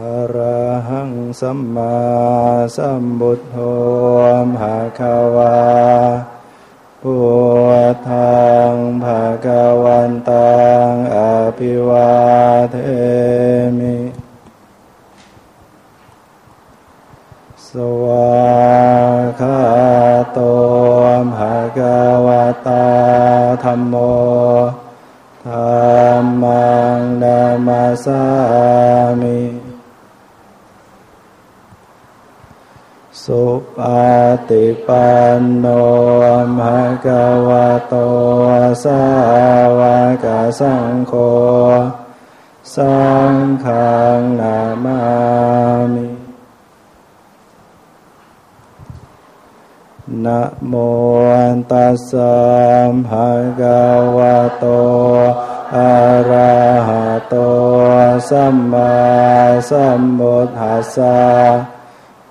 อะระหังสัมมาสัมบุทโธภาคาวาพุทธังภะคะวันตังอภิวาเท ปันโนภะคะวะโตสาวกสังโฆสังฆังนามามินะโมตัสสะภะคะวะโตอะระหะโตสัมมาสัมพุทธัสสะ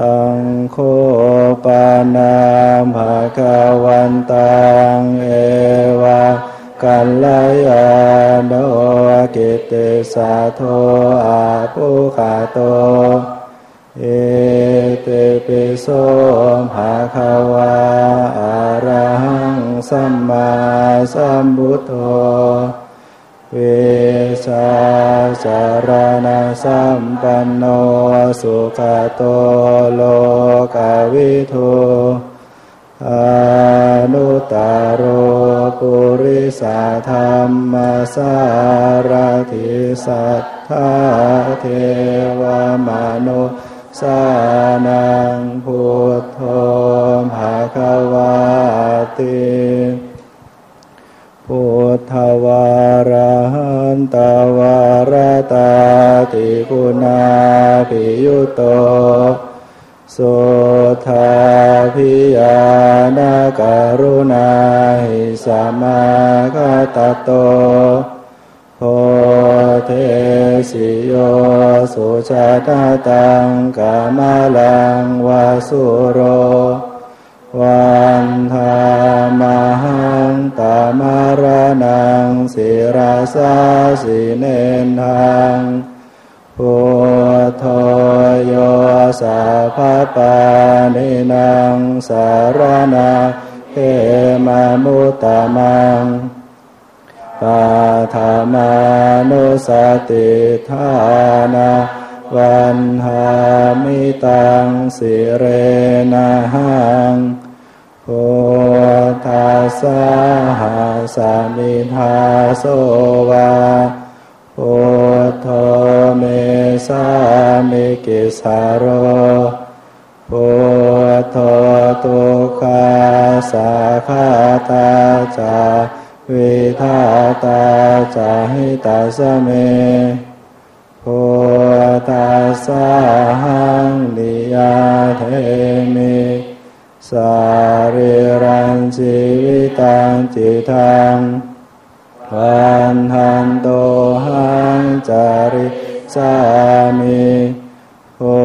ตังโคปานาภะคะวันตังเอวะกัลยาโนกิตติสาโทอาปุขาโต เอเตปิโสภะคะวะอะระหังสัมมาสัมพุทโธ เวชาจารณสัมปันโนสุขโตโลกาวิทูอนุตตโรปุริสาธรรมสารติสัทธาเทวมนุสานังพุทโธภะคะวาติ พุทธวาระหันตวารตาติคุณาภิยุโตสุทาพิยานาการุณาหิสัมมาคตโตโพเทสิโยสุชาตาตังกามาลังวาสุโร วันธามหังตามารนังศิราสาสิเนนทังพุทโธโยสัพปานินางสารนาเขมามุตตมังปาธามานุสติธานา วันหามิตังสิเรนะหังพุทธัสสะหาสามิทาโสวาพุทโธเมสามิกิสารโรพุทโตุขาสาคาตาจาวิทาตาจาหิตาสเม พุทธัสสะหังนิยาเทมิสาริรันชีวิตังจิตังวันหันโตหังจาริสามิพุ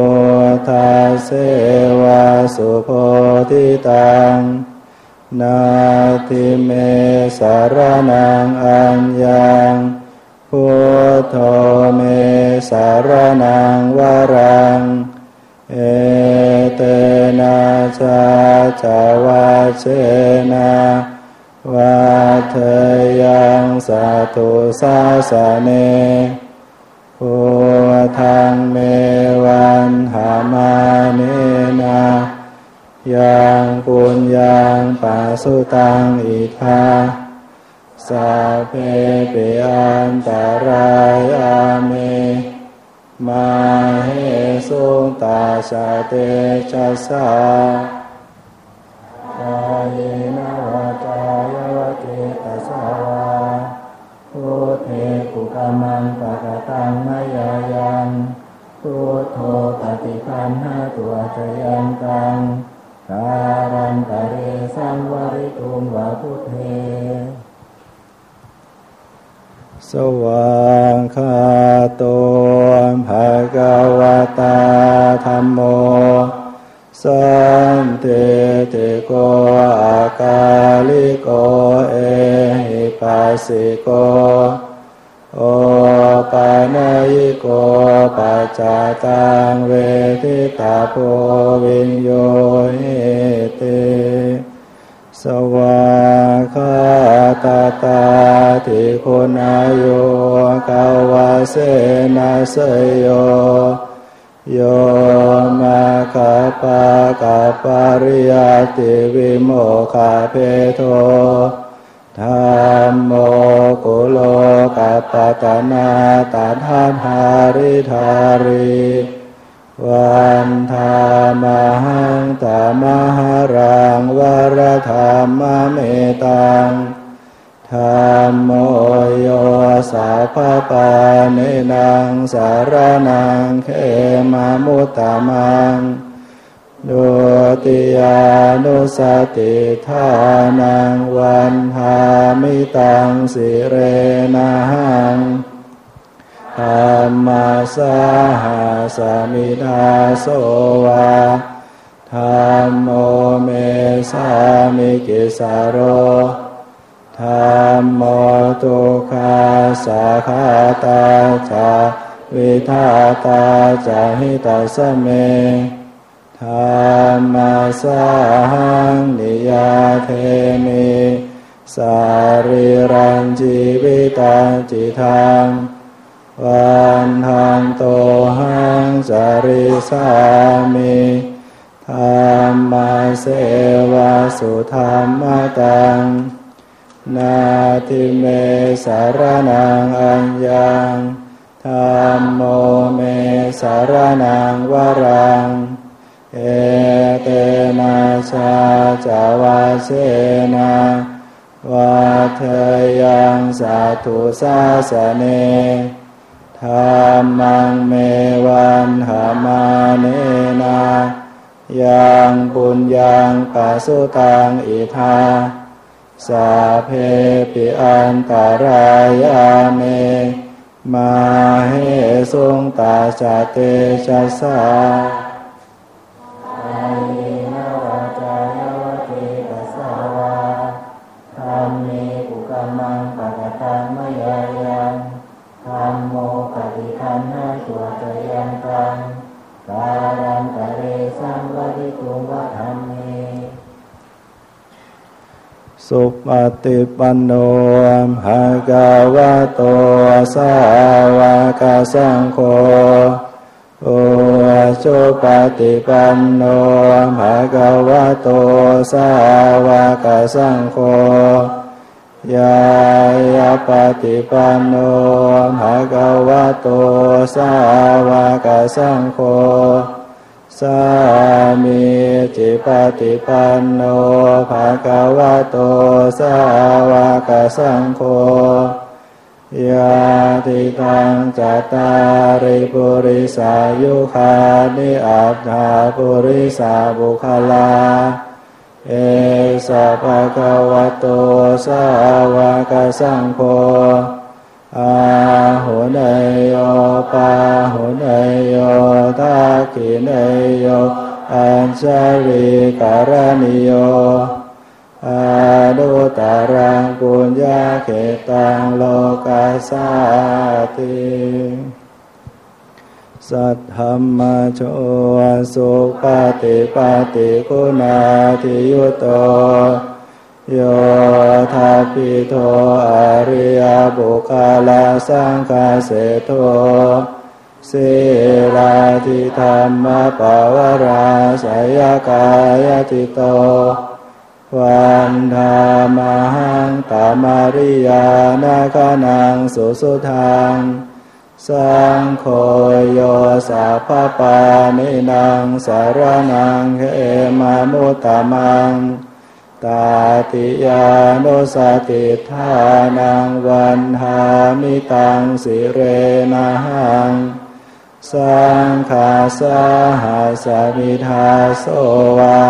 ทธาเสวาสุโพธิตังนาทิเมสารนังอัญญัง พุทโธเมสารนังวรัง เอเตนะจาจาวาเชนะวาเทยังสาธุสาสเนพุทังเมวันหามาเนนะยังปุญญังปัสสุตังอิทา สาเพปิอันตรายอาเมมาเหสุตาชาเตชัสสะกายนวาจายวติตัสสะวาพุทเทกุกามังปะกตังมายายังพุทโธปฏิคันหาตัวจยันตังการันตเรสังวริตุงวะพุทเท สว่างคาโตภะกวตาธรรมโม สันติติโกอากาลิโกเอหิปัสสิโก โอปานายิโกปัจจตังเวทิตาโพวิญโยหิติ สวาคาตาตาทิคุณายุกาวาเสนาเสยโย โยมาคาปะกาปาริยติวิโมคาเพโทธรรมโมกุโลกัปตนาตาทานหาริธาริ วันธามหังตามหารังวรธรรมเมตังธรรมโมโยสาภาปาเนนังสารนังเขมามุตตามังดุติยานุสติทานังวันหามิตังสิเรนะหัง รรมาสาหาสมิทาโสวาธรรมโมเมสามิกิสารโรธรรมโมตุคาสาคาตาจาวิทาตาจาหิตาสเมธรรมาสาหังนิยาเทมิสาริรันจีวิตังจิทัง วันทันโตหังสาริสามิธรรมาเสวาสุธรรมตัง นาทิเมสารนังอัญญังธรรมโมเมสารนังวรัง เอเตนะชาจาวาเชนะวาเทยังสาธุสาสเน ธรรมังเมวันหามาเนนายังปุญญังปัสุตังอิทาสาเพปิอันตารายาเม มาเฮสุงตาจเตชะสา รังกาลังกะเรสังวริตุวะธรรมเมสุปฏิปันโนหากาวะโตสาวกสังโฆโอชุปฏิปันโนหากาวะโตสาวกสังโฆ ยายาปฏิปันโนภะกวะโต สาวกสังโฆ สามีจิปฏิปันโนภะคะวะโต สาวกสังโฆ ยาติทังจัตตาริปุริสายุคานิอัตถาปุริสาบุคลา เอสะภะคะวะโตสาวกสังโฆอาหุเนโยปาหุเนโยทักขิเนโยอัญชลีการณิโยอาดุตารังปุญญาเขตังโลกาสาติ สัทธรรมโชสุปฏิปฏิคุณาทิยุตโตโยธาปิโทอริยบุคลาสังคาเสโทสิลาทิธรรมปาวราสยกายติโต วันธามหังตามาริยานาคานังสุสุทัง สังโฆโยสาภาปานินางสารนังเขมามุตตามังตาติยานุสติทานังวันหามิตังสิเรนะหังสังขาสาหาสมิทาโสวา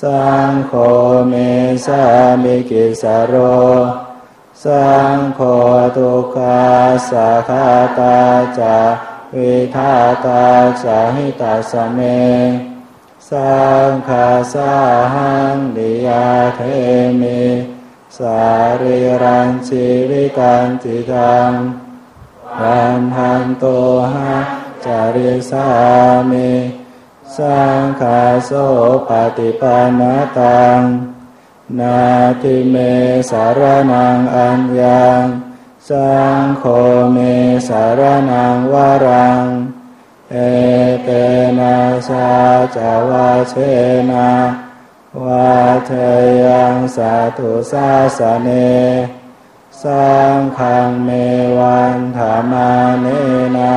สังโฆเมสามิกิสโร สังโฆทุกขาสัคาตาจาวิทาตาสาหิตาสเม สังฆาสาหังดิยาเทมิสาริรันชีวิตันติตังปันหันโตหะจาริสามิ สังฆาโสปฏิปันตัง นาทิเมสารนังอัญญังสังโฆเมสารนังวารัง เอเตนะสาจาวาเชนะวาเทยังสาธุสาสเนสังขังเมวันธามาเนนะ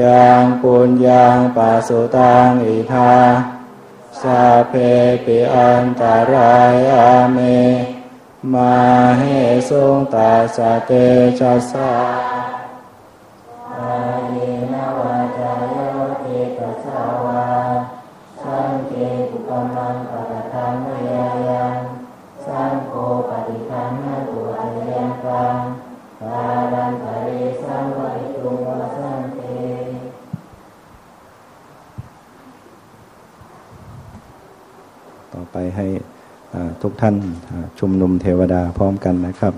ยังปุญญังปัสสุตังอิทา สาเพปิอันตารายอาเม มาเหสุงตาสเตชัสสา ไปให้ทุกท่านชุมนุมเทวดาพร้อมกันนะครับ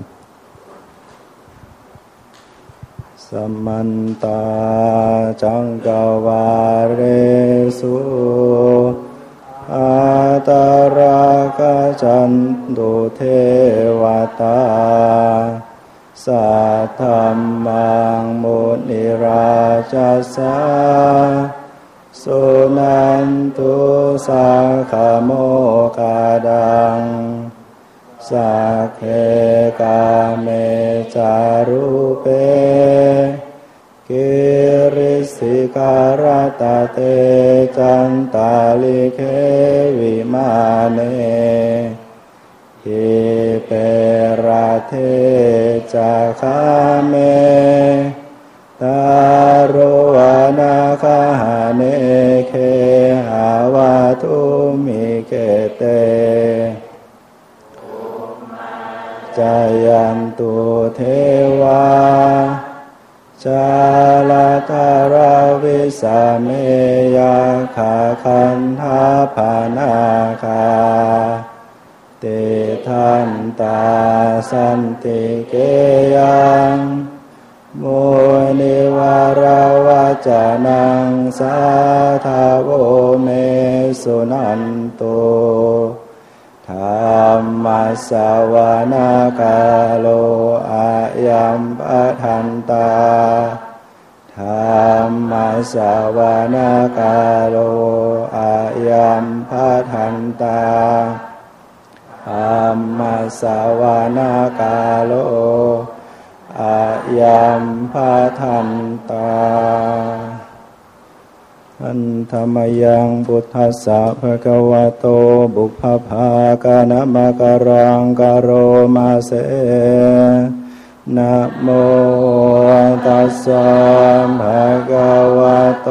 สมันตาจังกวาเรสุอาตาราคจันตุเทวตาสัทธรรมังมุนิราชสาสุนันตุ สังขโมกาดังสักเคกาเมจารุเปกิริสิการตาเตจันตาลิเควิมาเนฮิเปราเทจาคาเมตาโรวานาคาเนเคห เตจายันตุเทวาชาลาตาราวิสาเมยาขาคันทาภานาคา เตทันตาสันติเกยัง โมนิวาราวาจานังสาธาโวเมสุนันโตธรรมสาวนาคาโลอายัมปะทันตาธรรมสาวนาคาโลอายัมปะทันตาธรรมสาวนาคาโล อายัมปะทันตาอันธรรมยังพุทธัสสะภะคะวะโตบุพภากานมะการังกโรมาเสนะโมตัสสะภะคะวะโต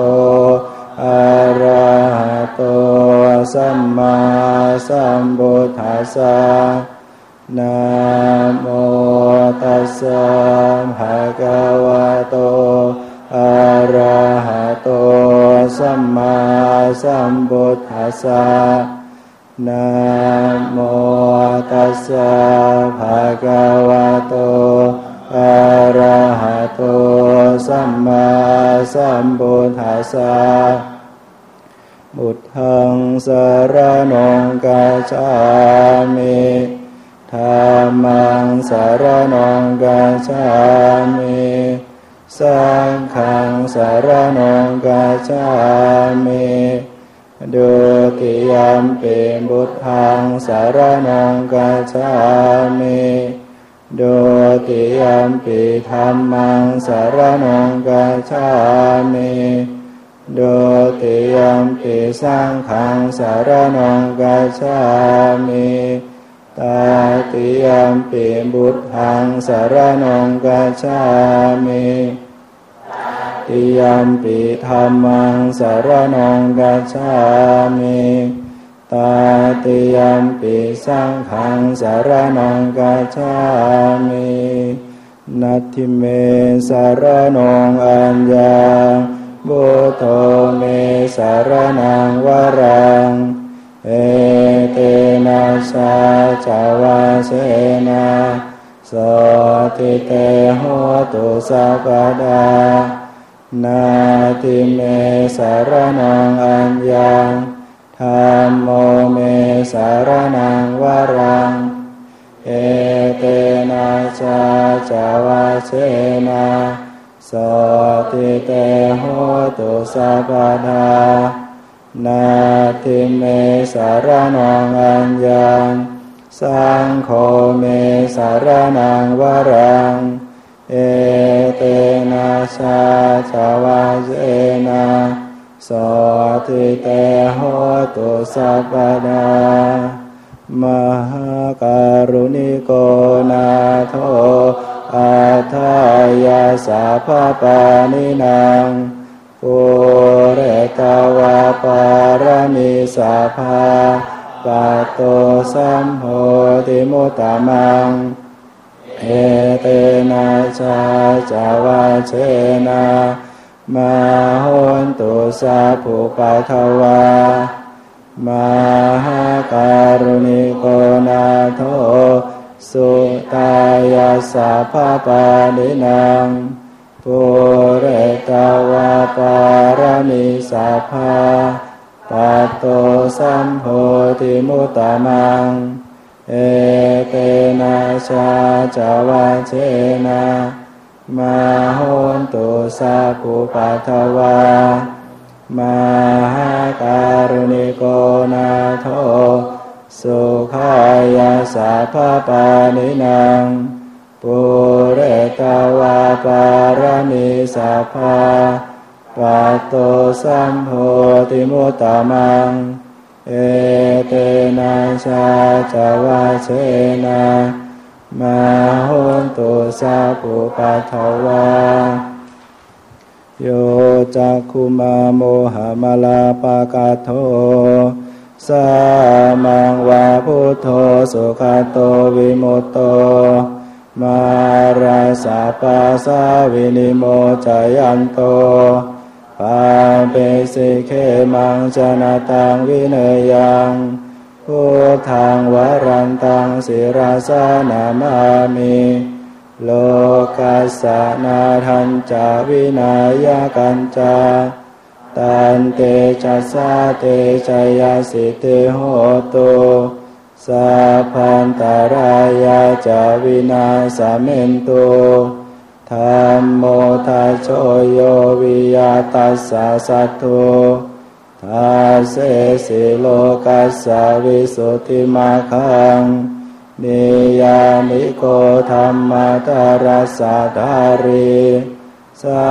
อะระหะโตสัมมาสัมพุทธัสสะ นะโมตัสสะภะคะวะโต อะระหะโต สัมมาสัมพุทธัสสะนะโมตัสสะภะคะวะโต อะระหะโต สัมมาสัมพุทธัสสะบุตทังสารนงกัจฉามิ ธรรมังสารนองกัจฉามิสังฆังสารนองกัจฉามิดุติยามปิบุตทังสารนองกัจฉามิดุติยามปิธรรมังสารนองกัจฉามิดุติยามปิสังฆังสารนองกัจฉามิ ตาติยามปิบุตทังสารนงกัจฉามิติยามปิธรรมังสารนงกัจฉามิตาติยมปิสังขังสารนงกัจฉามินัตถิเมสารนงอัญญาบุโตเมสารนังวรัง เอเตนะสาจาวาเสนาสติเตโหตุสัพดา นาติเมสารนังอัญญาธรรมโมเมสารนังวรัง เอเตนะชาจาวาเชนะสติเตโหตุสัพดา นาติเมสารนังอัญญาสังโฆเมสารนังวรัง เอเตนะชาจาวาเชนะสติเตโหตุสัพดามหาการุณิโกนาโทอาทายาสาภาปานินาง ปุเรตาวาปารมิสาภาปัตโตสัมโพธิมุตตมัง เอเตนะชาจาวาเชนะมาหนตุสาภูปะทวามหาการุณิโกนาโทสุตายาสาภาปานินาง ปุเรตาวาปารมิสาภาปัตโตสัมโพธิมุตตามัง เอเตนะชาจาวาเชนะมาหนตุสาภูปะทวามหาการุณิโกนาโทสุขายาสาภาปานินาง ปุเรตาวาปารมิสาภาปัตโตสัมโพธิมุตตมัง เอเตนะชาจาวาเชนะมาหนตุสาปุปัทวาโยจักคุมาโมหมาลาปากาโทสามังวาพุทโธสุขโตวิมุตโต มาราสาปาสาวินิโมจายันโตปาเปสิเคมังชนะตังวิเนยังพุทธังวรันตังสิราสานามามิโลกัสสนาทันจาวินายกันจาตันเตจัสสะเตชยาสิเตโหตุ สัพพันตารายาจาวินาสเมนตุธรรมโมทัโชโยวิยาตัสสะสัตถุทัสเสสิโลกัสสะวิสุทธิมาคังนิยานิโกธรรมตารัสสะดารีสา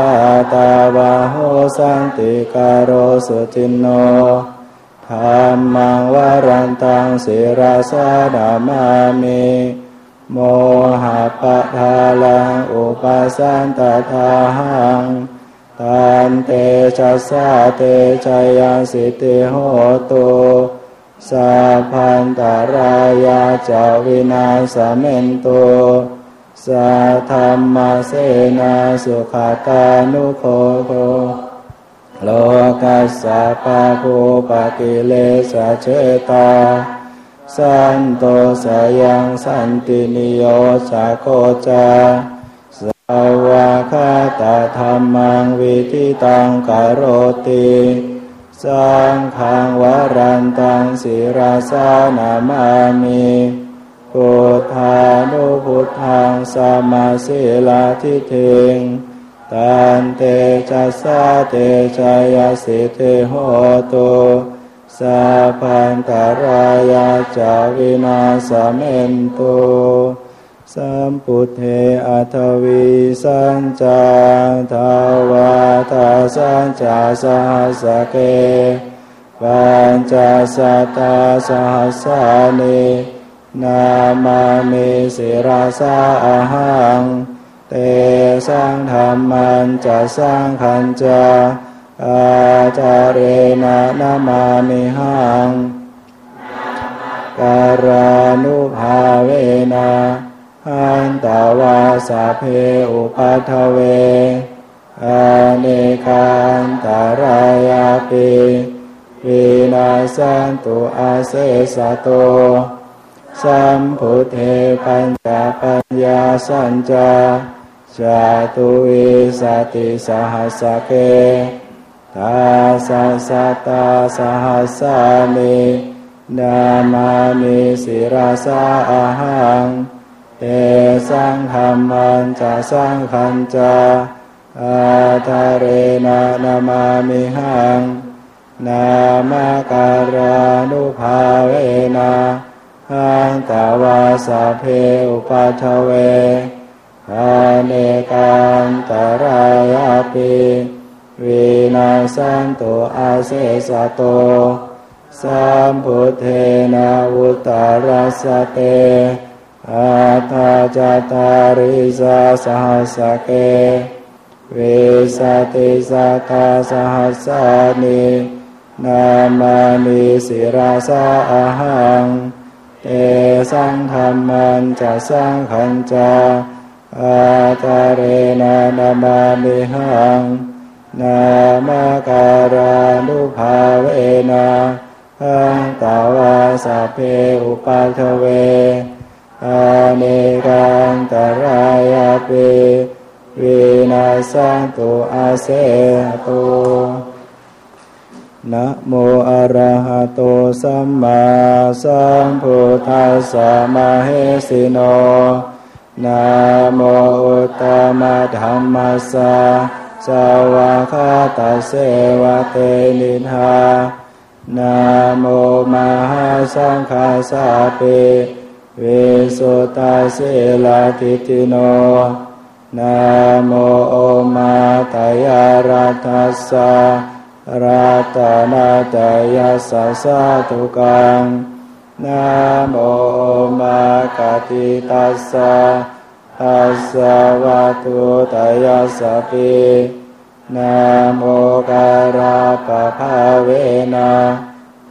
ตาวาโหสันติการโรสุจินโน ธรรมังวารันตังสิราสาดามามิโมหะปะทาลังอุปสันตทาหังตันเตชัสสะเตชัยสิติโหตุสัพพันตารายาจาวินาสเมนโตสัทธรรมเสนาสุขตานุโคโค โลกัสสะปะภูปะกิเลสเชตา สันโตสยังสันตินิโยชาโคจาสาวาคาตาธรรมังวิธิตังกโรติสังขังวรันตังสิราสานามามิพุทธานุพุทธังสมาสิลาทิเทง ตันเตจัสสะเตชายสิเทโหตุสัพพันตรายาจาวินาสเมนตุสัมปุเทอัทวีสัญจาทาวาทาสัญจาสหัสเกปัญจสัตตาสหัสานินามามิสิราสาหัง เตสังธรรมันจะสร้างขันจาอาจาเรนะนามามิหังการานุภาเวนะหันตาวาสาเพอุปัทเวอเนคันตารายาปิวินาสันตุอาเสสะโต สัมพุทเทปัญจปัญญาสัญจา จาตุวิสติสหัสเกตาสัสตาสหัสานินามามิสิราสาอาหังเอสังขมันจะสังขันจาอาทาเรนะนามามิหัง นามการานุภาเวนะหันตาวาสเพอุปัทเว อเนกันตรายาปิวินาสันตุอาเสสะโตสัมพุทเทนาวุตารัสเตอาตาจตาริสาสหัสเกวิสติสัตาสหัสานินามานิสิราสาอาหังเตสังธรรมันจะสังขันจา อาตาเรนะนามามิหัง นามการานุภาเวนะหังตาวาสะเพอุปัทเวอเนกันตรายาปิวินาสันตุอาเสตุนะโมอะระหะโตสัมมาสัมพุทธัสสะมะเฮสิโน นะโมอุตตมะธรรมัสสะสาวะคาตาเสวะเตนิทานะโมมหาสังฆาสาเปิวิสุตาเสลาทิติโนนะโมโอมาตยารัตัสสะรัตนาตยาสัสสะทุกัง นะโมมากติตัสสะตัสสะวะตุตยาสสะปินะโมการาปะภาเวนะ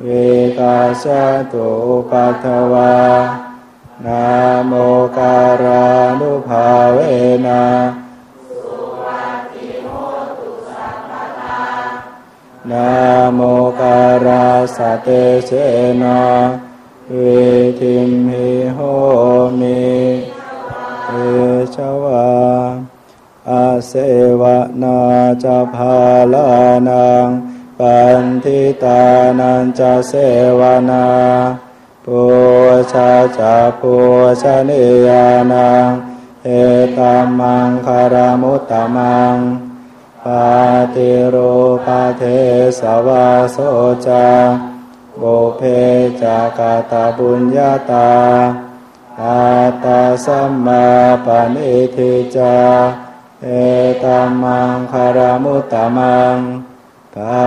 วิกาสตุปัทวานะโมการานุภาเวนะนะโมการาสเตเสนาวิทิมหิโหมิเอชวาอาเสวนาจะพาลานังปันทิตานันจะเสวนาปูชาจะปูชนียานังเอตัมมังคารมุตตมังปาติโรปาเทสวาโสจา โบเพจากาตาบุญญาตา อาตาสัมมาปณิทิจา เอตัมมังคารมุตตมังพา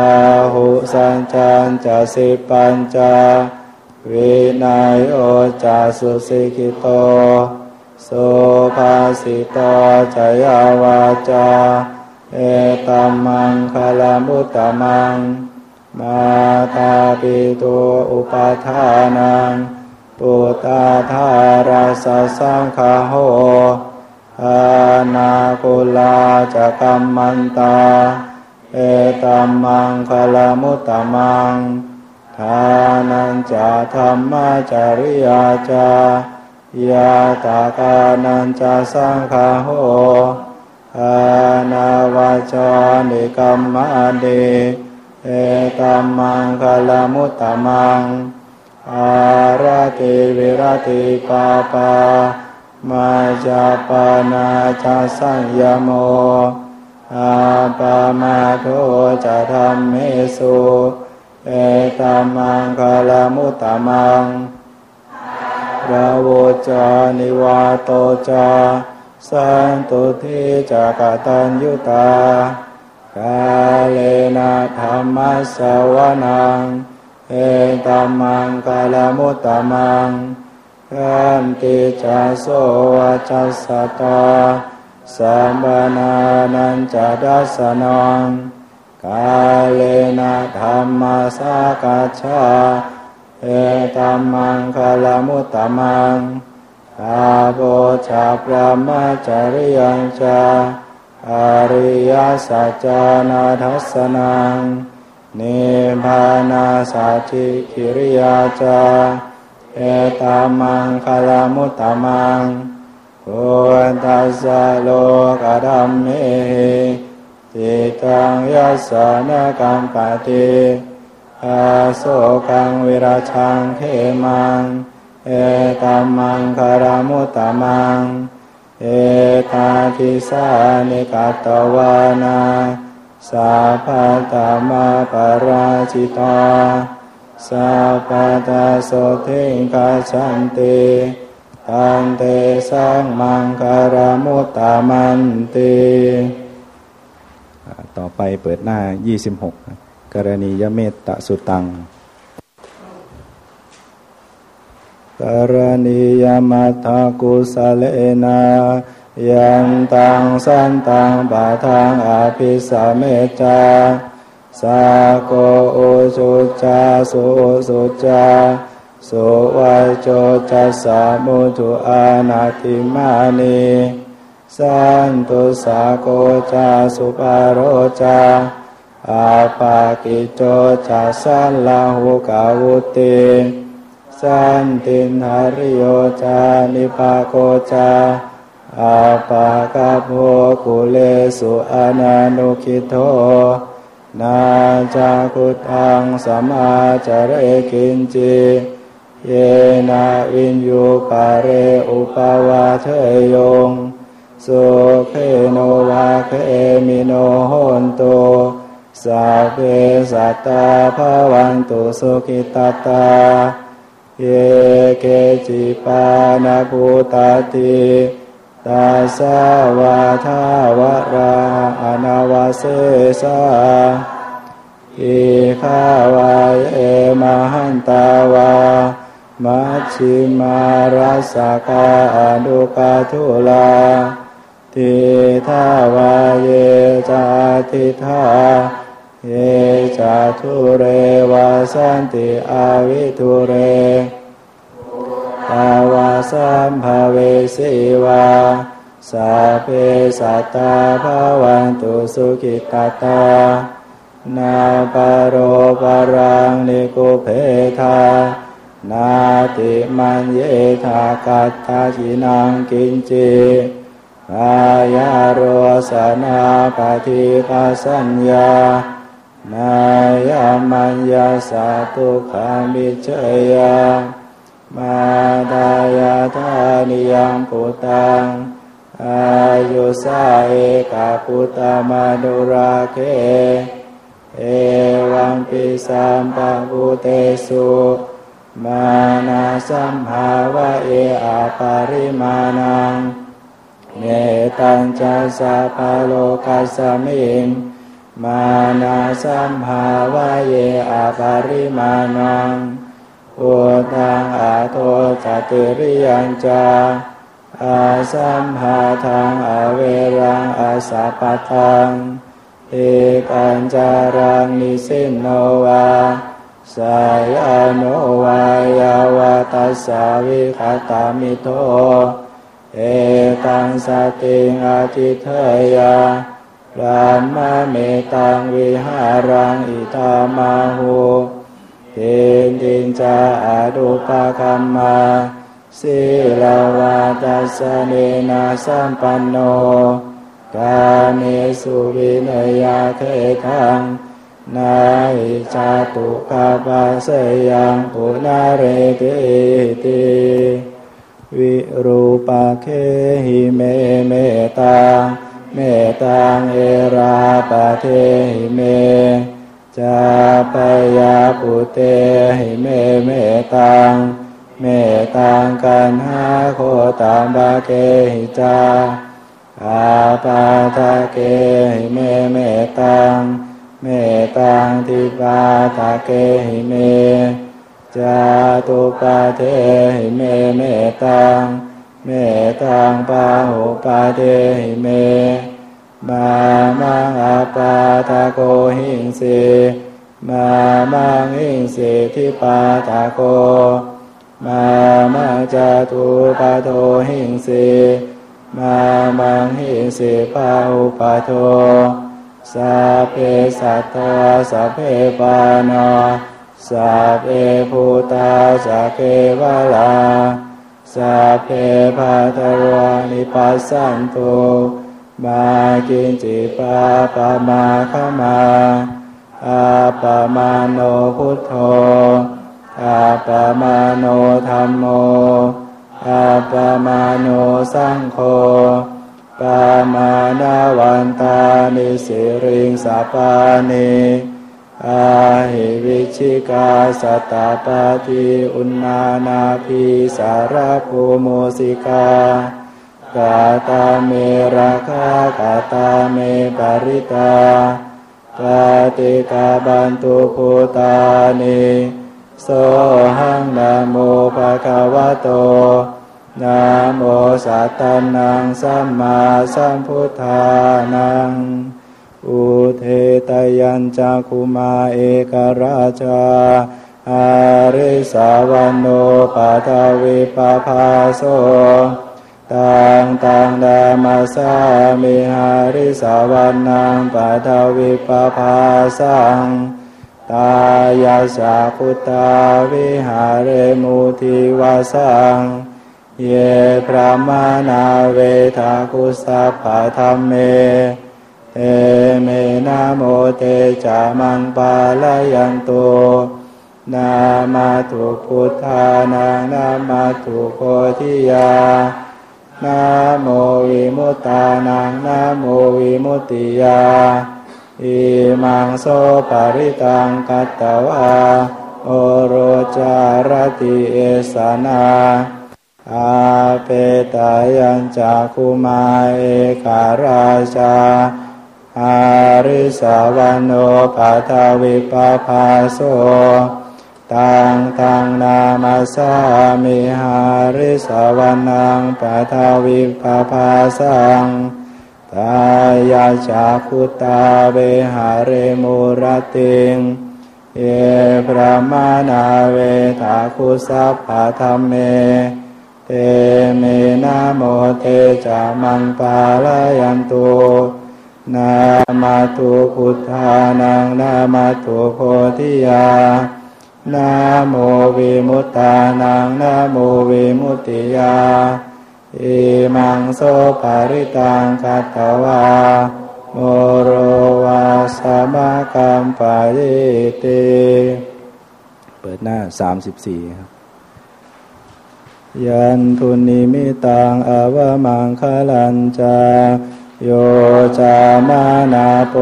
หุสัญจันจะสิปัญจาวินัยโอจาสุสิกิโตโสภาสิโตจยาวาจา เอตัมมังคลามุตตมัง มาตาปิตุอุปทานังปุตตาธาราสสังคาโหอานาคุลาจะกัมมันตา เอตัมมังคลามุตตมังทานันจะธรรมจริยาจายาตากานันจะสังคาโหอานาวาจานิกรรมดี เอตัมมังคลามุตตมัง อาราติวิรติปาปามาจาปานาจาสัญญโมอาปามาโทจะธรรมเมสุเอตัมมังคลามุตตมังราโวจานิวาโตจาสันตุทิจักตัญยุตา กาเลนะธรรมสวนัง เอตัมมังกาลมุตตมังขันติจัสโสวจัสสตาสัมบานานันจดัสนองกาเลนะธรรมสากัจฉาเอตัมมังคลามุตตมังอาโบชาพระมจริยังจา อริยสัจานาทัสนังนิพานาสัจิกิริยาจาเอตัมมังคลามุตตมังพุทธัสสะโลกดัมเมติตังยัสสนกัมปติอาโสกังวิราชังเขมัง เอตัมมังคารามุตตมัง เอตาทิสานิกัตวานาสาพาตามาปราชิตาสาปาตาโสทิงคาชันติตันเตสังมังคารามุตตามันติต่อไปเปิดหน้า 26 กรณียเมตตสุตัง กรณียมัทากุสเลนายันตังสันตังปะทังอภิสเมจาสาโกโอจุจาสุสุจาสุวัยโจจัสามุทุอานาติมานีสันตุสาโกจาสุปารโรจาอาปากิโจจาสันลาหุกาวุติ สันตินหาริโยจานิปาโกจาอาปากาโภกุเลสุอนานุคิโตนาจากุตังสัมมาจเรกินจิเยนาวินยูปาเรอุปาวาเทยงสุเขโนวาเคมิโนโหนโตสัพเพสัตตาภาวันตุสุขิตตา เยเกจิปานาภูตาติตาสาวาทาวราอนาวาเสสาอิขาวายเอมหันตาวามัชชิมารัสกาอนุกาทุลาทิทาวาเยจาทิทา เยจาทุเรวาสันติอาวิทุเรตาวาสัมภเวสีวาสาเพสัตตาภาวันตุสุขิตตา นาปโรปรังนิกุเพทานาติมันเยธากัตถาจินังกินจิอายาโรสนาปฏิภาสัญญา นายามัญญาสาตุขามิเชยามาดายาธานิยังปุตังอายุสาเอกาปุตตมานุราเคเอวังปิสัมปัปุเตสุมานาสัมภาวะเออาปาริมาณังเมตัญจสาพาโลกัสมิง มานาสัมภาวะเยอาปาริมาณังพุตังอาโทจติริยัญจาอาสัมภาทังอเวรังอาสาปทังเอกัญจารังนิสินโนวาสายโนวายาวตัสสาวิคตามิโต เอตังสติงอาทิเทยา ระมะเมตังวิหารังอิตามาหูเทนตินจาอาดุปะคัมมาสิลาวาตัสเนนาสัมปันโนกาเมสุวินยาเททังนาอิจาตุกาปาสยังปุนาเรติติวิรูปะเคหิเมเมตา เมตังเอราปะเทหิเมจาปยาปุเตหิเมเมตังเมตังกันหาโคตามบาเกหิจาอาปาทาเกหิเมเมตังเมตังทิปาตาเกหิเมจาตุปาเทหิเมเมตังเมตังปาหุปาเทหิเม มามังอาปาทาโกหิงสีมามังอิงสิทิปาตาโก มามังจตุปาโทหิงสิมามังหิงสิปาอุปาโทสัพเพสัตตาสัพเพปานสัพเพภูตาสัพเพวาลาสัพเพภาตรวานิปัสสันตุ มากินจิปาปามาขมาอาปามาโนพุทโธอาปามาโนธรรมโมอาปามาโนสังโฆปามานาวันตานิสิริงสาปานิอาหิวิชิกาสตาปาติอุณนานาพีสารภูโมสิกา กาตาเมราคากาตาเมปาริตาปฏิกาบันตุภูตานิโสหังนาโมภะคะวะโตนะโมสัตตานังสัมมาสัมพุทธานัง อุเทตยัญจาคุมาเอกราชาอาริสาวันโนปัทวิปภาโส ตังตังดามาสามิหาริสาวันนางปัทวิปภาสังตายาสาพุตาวิหาเรมุทิวาสังเยพระมานาเวทาคุสัพพะธรรมเมเตเมนาโมเตจามังปาลยันโตนามาตุพุทธานานามาตุโพธิยา นาโมวิมุตตานังนาโมวิมุตติยาอิมังโสปาริตังกัตตวาโอโรจารติเอสานาอาเปตายัญจาคุมาเอการาชาอาริสาวโนปัทวิปภาโส ตังตังนามาสามิหาริสาวนังปัทวิปภาสังตายาชาคุตาเวหาเรมุรติง เอพระมานาเวทาคุสัพพะธรรมเม เตเมนาโมเตจามังปาลายันตุนามาตุพุทธานังนามาตุโพธิยา นาโมวิมุตตานังนาโมวิมุตติยาอิมังโสปาริตังคัตตวาโมโรวาสมะกัมปะยิติเปิดหน้าสามสิบสี่ครับยันทุนิมิตังอวมังคลัญจาโยจามานาโป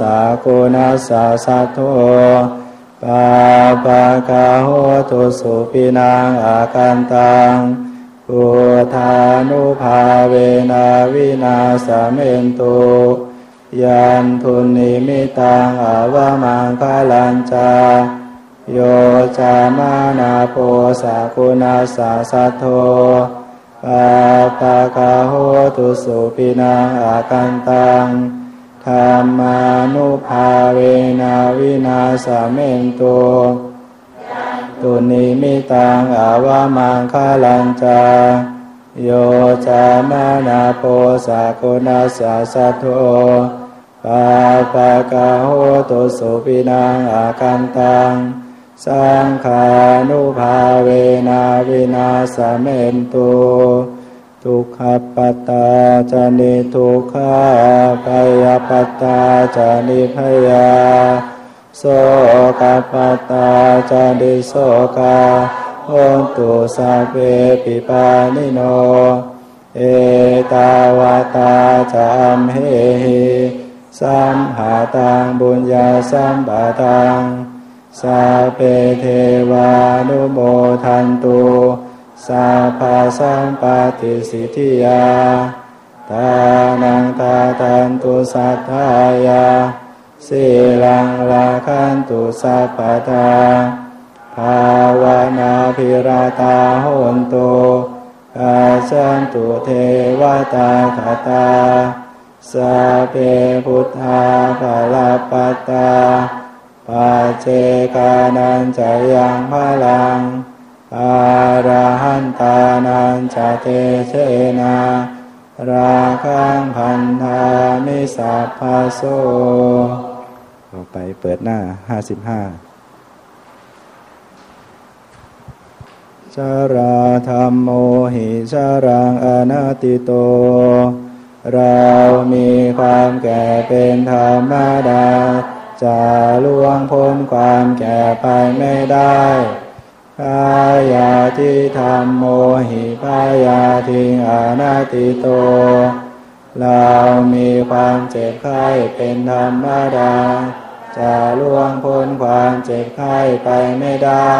สากุนัสสะสัทโธ ปาปะกาโหตุสุปินังอาการตังปุธานุภาเวนาวินาสเมนตุยันทุนิมิตังอาวามังคลัญจาโยจามานาโพสากุณาสาสัทโธปาปะกาโหตุสุปินังอากันตัง ธรรมานุภาเวนาวินาสเมนโตตุนิมิตังอาวามังคาลัญจาโยจามานาโพสากุณาสาสัทโธปาปะกาโหตุสุปินังอากันตัง สังขานุภาเวนาวินาสเมนตุ ทุกขปัตตาจานิทุกขาปยปัตตาจานิพยาโสกปัตตาจานิโสกาโหตุสัพเพปิปานิโน เอตาวาตาจามเฮหิสัมหาตังบุญญาสัมปะตัง สาเปเทวานุโมทันตุ สาภาสัมปติสิทธิยาตานังตาตันตุสัทธายาสิลังลาคันตุสัพพตาภาวนาภิราตาโหนตุกาชันตุเทวตาคาตาสาเปพุทธาภาลปตาปัจเจกานันจะยังพลัง อาราหันตานันจเตเชนาราคังพันธามิสัพพโสต่อไปเปิดหน้าห้าสิบห้าชาราธรรมโมหิชารังอนาติโต เรามีความแก่เป็นธรรมดา จะล่วงพ้นความแก่ไปไม่ได้ พายาทิธรรมโมหิพายาทิอนาติโต เรามีความเจ็บไข้เป็นธรรมดา จะล่วงพ้นความเจ็บไข้ไปไม่ได้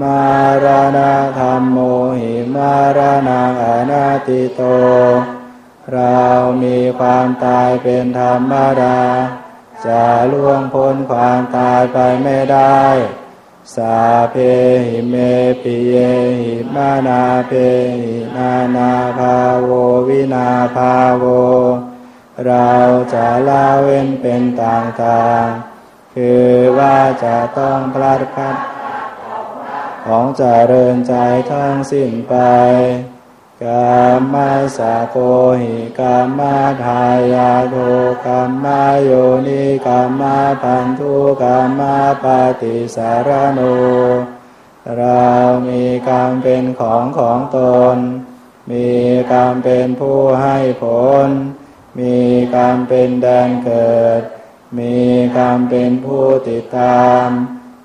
มารณะธรรมโมหิมารณะอนาติโต เรามีความตายเป็นธรรมดา จะล่วงพ้นความตายไปไม่ได้ สาเพหิเมปิเยหิมานาเพหินานาภาโววินาภาโว เราจะละเว้นเป็นต่างๆ คือว่าจะต้องพลัดพัดของเจริญใจทั้งสิ้นไป กามมาสาโกหิกามมาทายาโทกามมาโยนิกามมาพันธุกามมาปฏิสารโนเรามีกรรมเป็นของของตน มีกรรมเป็นผู้ให้ผล มีกรรมเป็นแดนเกิด มีกรรมเป็นผู้ติดตาม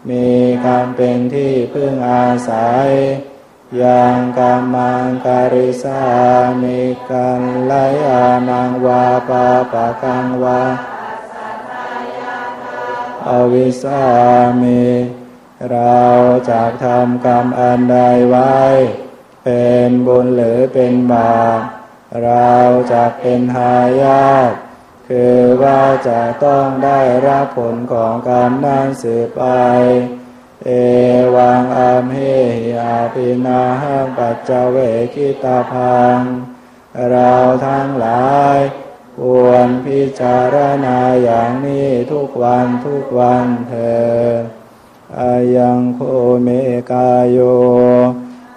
มีกรรมเป็นที่พึ่งอาศัย ยังกรรมังการิสามีกันไลอานังวาปาปะกังวาอวิสามีเราจะทำกรรมอันใดไว้ เป็นบุญหรือเป็นบาปเราจะเป็นหายาทคือว่าจะต้องได้รับผลของกรรมนั้นสืบไป ปินาหังปัจเจเวกิตาพัง เราทั้งหลายควรพิจารณาอย่างนี้ทุกวันทุกวันเถิดอายังโคเมกายโย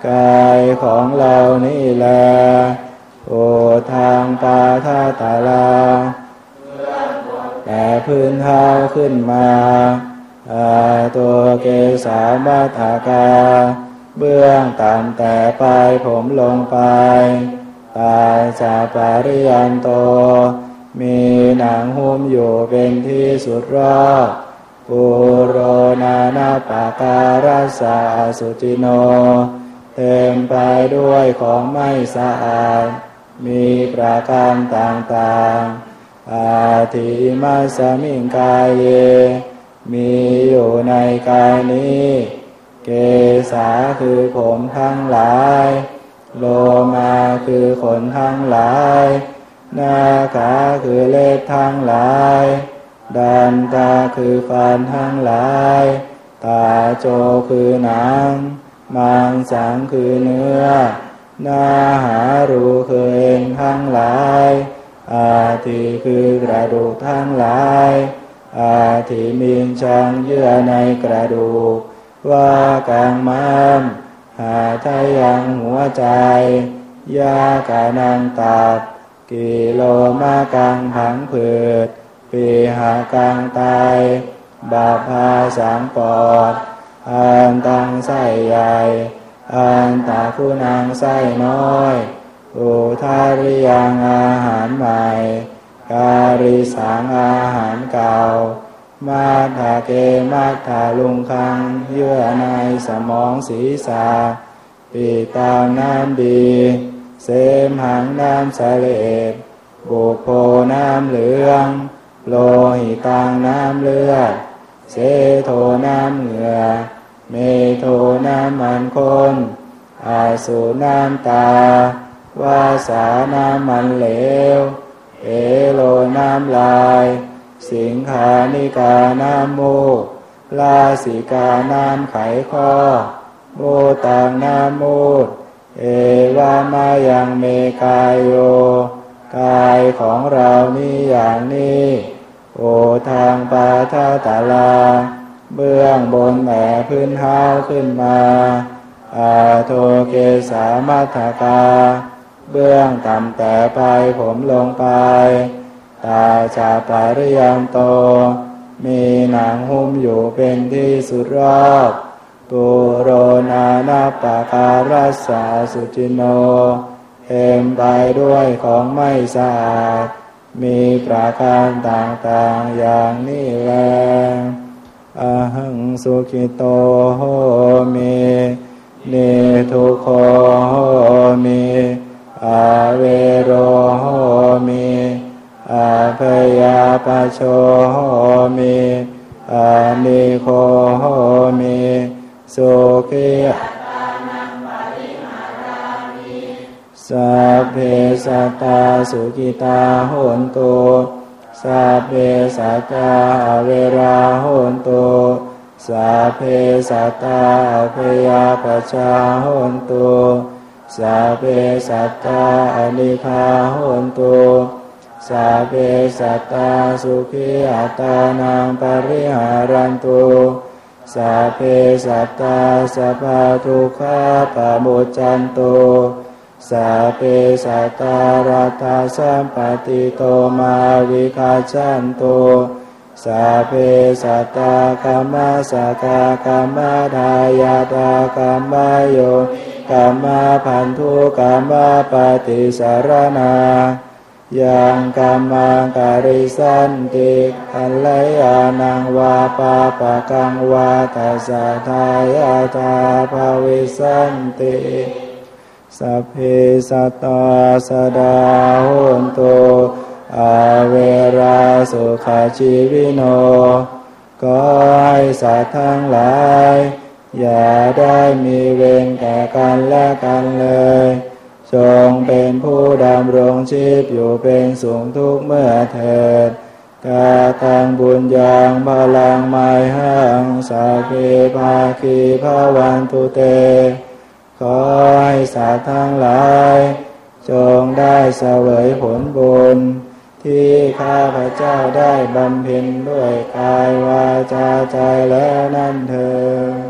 กายของเรานี่แหละโอทางปาทาตาลาแต่พื้นเท้าขึ้นมา ตัวเกสาบัถากา เบื้องต่ำแต่ปลายผมลงไปตาจาปาริยันโต มีหนังหุ้มอยู่เป็นที่สุดรอบปุโรนานาปาการาสาสุจิโน เต็มไปด้วยของไม่สะอาด มีประการต่างๆ อาทิมาสมิงกายเย มีอยู่ในกายนี้ เกษาคือผมทั้งหลาย โลมาคือขนทั้งหลายนาขาคือเล็บทั้งหลายดันตาคือฟันทั้งหลาย ตาโจคือหนัง มังสังคือเนื้อ นาหารูคือเอ็นทั้งหลาย อาทิคือกระดูกทั้งหลาย อาทิมีชังเยื่อในกระดูก ว่ากางมามหาทายังหัวใจ ยากานังตับกิโลมากังผังผืดปีหากังตายบาพาสังปอดอันตังไส้ใหญ่อันตาคูนางไส้น้อยอุทาริยังอาหารใหม่ การิสังอาหารเก่า มาถาเกมาถาลุงคัง เยื่อในสมองศีรษะปีตาน้ำดี เสมหังน้ำสเลดบุโพน้ำเหลือง โลหิตังน้ำเลือด เสโทน้ำเหงื่อ เมโทน้ำมันคนอาสูน้ำตาวาสาน้ำมันเหลว เอโลน้ำลาย สิงคานิกาน้ำมูกลาสิกาน้ำไขข้อ โมตังน้ำมูดเอวามายังเมกายโย กายของเรานี่อย่างนี้โอโอทางปาทาตาลา เบื้องบนแหมพื้นเท้าขึ้นมาอาโทเกสามัทกา เบื้องต่ำแต่ปลายผมลงไป ตาชาปาริยมโต มีหนังหุ้มอยู่เป็นที่สุดรอบปุโรนานาปาการัสสาสุจิโนเต็มไปด้วยของไม่สะอาด มีประการต่างๆอย่างนี้แลอหังสุขิโตโหมีเนทุโคโหมีอาเวโรโหมี อาพยาปโชโหมีอานิโคโหมีสุขิสัพเพสัตตาสุกิตาโหนตุสัพเพสัตตาเวราโหนตุสัพเพสัตตาพยาปชาโหนตุสัพเพสัตตาอนิคาโหนตุ สัพเพสัตตาสุขีอัตานังปริหารันตุสัพเพสัตตาสัพพทุกขาปะโมจันตุสัพเพสัตตารัตาสัมปติโตมาวิคาชันตุสัพเพสัตตากรรมสกากรรมดายาตากรรมโยกรรมพันธุกรรมปฏิสารนา ยังกรรมังการิสันติอัลเลยานังวาปาปะกังวาตัสสะทายาตาภาวิสันติสัพเพสัตตาสดาหุนโตอาเวราสุขาชีวิโน ก็ให้สัตว์ทั้งหลาย อย่าได้มีเวรแก่กันและกันเลย จงเป็นผู้ดำรงชีพอยู่เป็นสูงทุกเมื่อเถิดกาตังบุญยังพลังไมหังสาเพภาคีภาวันตุเต ขอให้สัตว์ทั้งหลาย จงได้เสวยผลบุญ ที่ข้าพระเจ้าได้บำเพ็ญด้วยกายวาจาใจแล้วนั่นเถิด